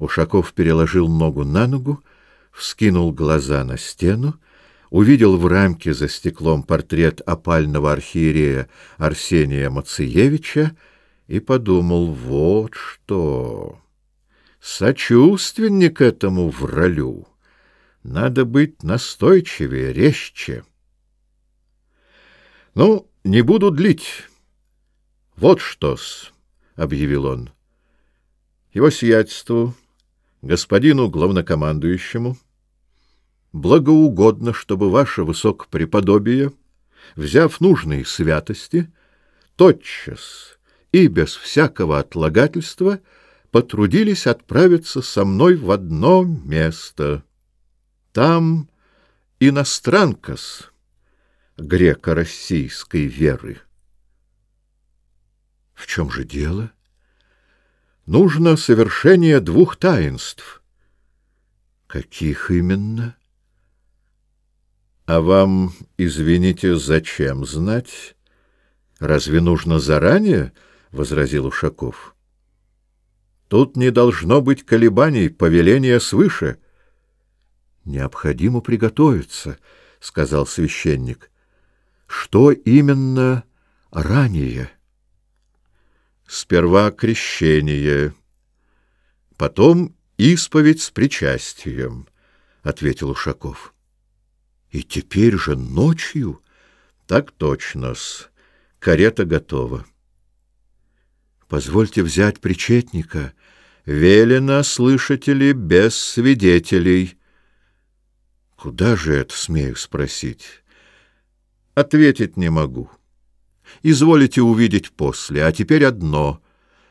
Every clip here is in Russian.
Ушаков переложил ногу на ногу, вскинул глаза на стену, увидел в рамке за стеклом портрет опального архиерея Арсения Мациевича и подумал, вот что... Сочувственник этому вралю. Надо быть настойчивее, резче. — Ну, не буду длить. — Вот что-с, — объявил он. — Его сиятельству господину главнокомандующему, благоугодно, чтобы ваше высокопреподобие, взяв нужные святости, тотчас и без всякого отлагательства потрудились отправиться со мной в одно место. Там иностранкас греко-российской веры. — В чем же дело? — нужно совершение двух таинств. Каких именно? А вам, извините, зачем знать? Разве нужно заранее? возразил Ушаков. Тут не должно быть колебаний, повеления свыше. Необходимо приготовиться, сказал священник. Что именно ранее? сперва крещение, потом исповедь с причастием, — ответил Ушаков. — И теперь же ночью? — Так точно-с. Карета готова. — Позвольте взять причетника. Велено, слышите ли, без свидетелей. — Куда же это, смею спросить? — Ответить не могу. — изволите увидеть после, а теперь одно.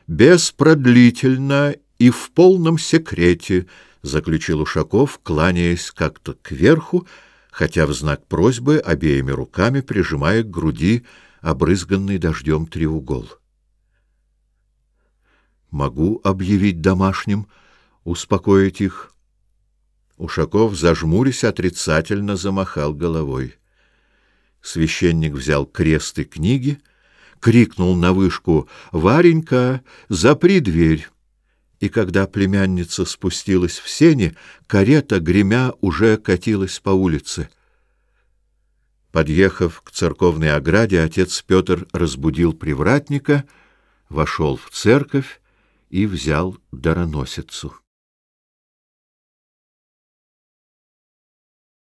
Беспродлительно и в полном секрете, — заключил Ушаков, кланяясь как-то кверху, хотя в знак просьбы обеими руками прижимая к груди обрызганный дождем треугол. «Могу объявить домашним, успокоить их». Ушаков, зажмурясь, отрицательно замахал головой. Священник взял крест и книги, крикнул на вышку «Варенька, запри дверь!» И когда племянница спустилась в сени, карета, гремя, уже катилась по улице. Подъехав к церковной ограде, отец Петр разбудил привратника, вошел в церковь и взял дароносицу.